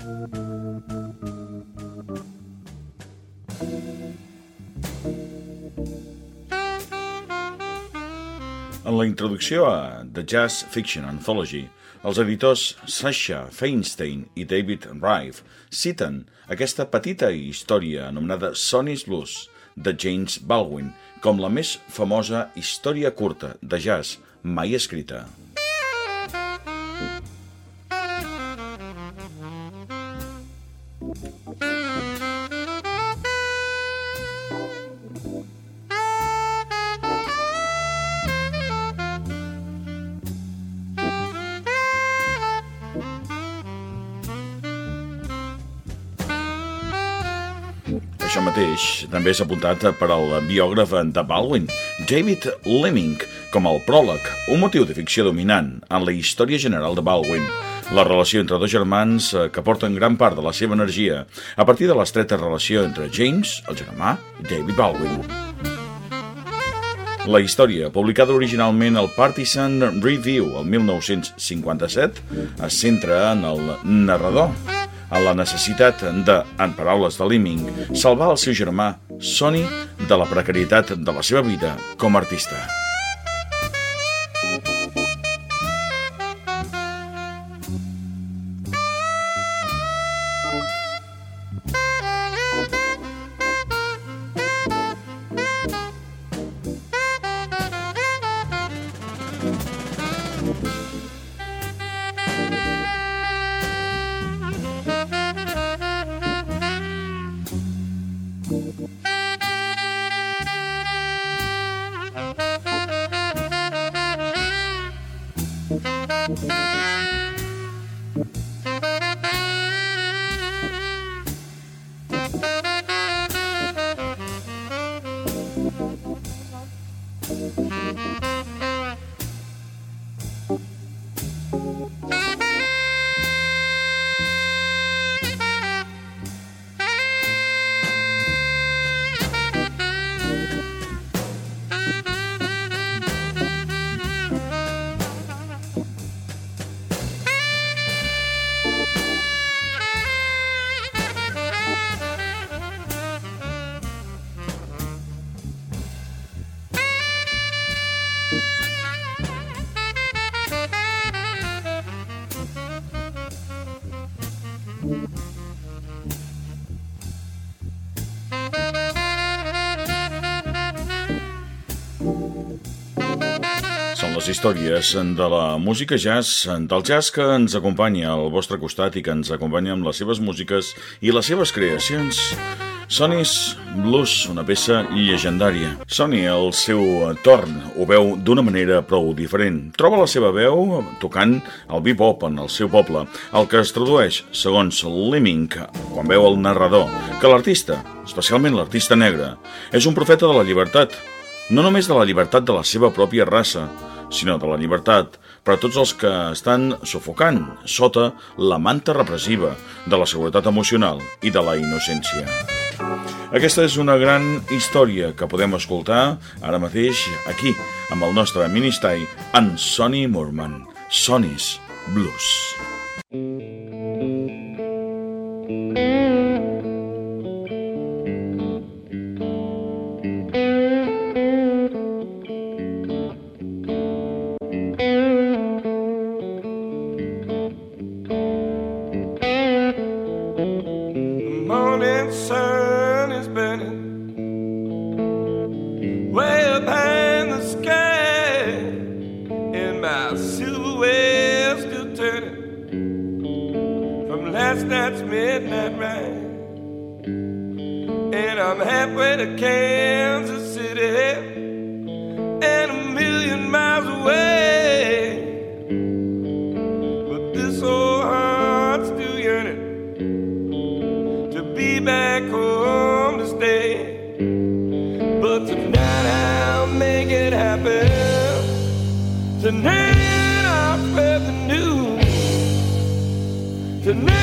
En la introducció a The Jazz Fiction Anthology, els editors Sasha Feinstein i David Rive citen aquesta petita història anomenada Sonny's Blues de James Baldwin com la més famosa història curta de jazz mai escrita. Això mateix també és apuntat per al biògraf de Baldwin, David Lemming, com el pròleg, un motiu de ficció dominant en la història general de Baldwin. La relació entre dos germans eh, que porten gran part de la seva energia a partir de l'estreta relació entre James, el germà, i David Baldwin. La història, publicada originalment al Partisan Review el 1957, es centra en el narrador, en la necessitat de, en paraules de Liming, salvar el seu germà, Sonny, de la precarietat de la seva vida com a artista. Les històries de la música jazz, del jazz que ens acompanya al vostre costat i que ens acompanya amb les seves músiques i les seves creacions. Sonny's Blues, una peça llegendària. Sonny, al seu torn, ho veu d'una manera prou diferent. Troba la seva veu tocant el bebop en el seu poble, el que es tradueix, segons Lemming, quan veu el narrador, que l'artista, especialment l'artista negre, és un profeta de la llibertat, no només de la llibertat de la seva pròpia raça, sinó de la llibertat per a tots els que estan sufocant sota la manta repressiva de la seguretat emocional i de la innocència. Aquesta és una gran història que podem escoltar ara mateix aquí, amb el nostre ministai, en Sonny Moorman, Sonny's Blues. Last midnight rain. And I'm halfway to Kansas City and a million miles away. But this old heart's still yearning to be back home to stay. But tonight I'll make it happen. Tonight I'll spread the news. Tonight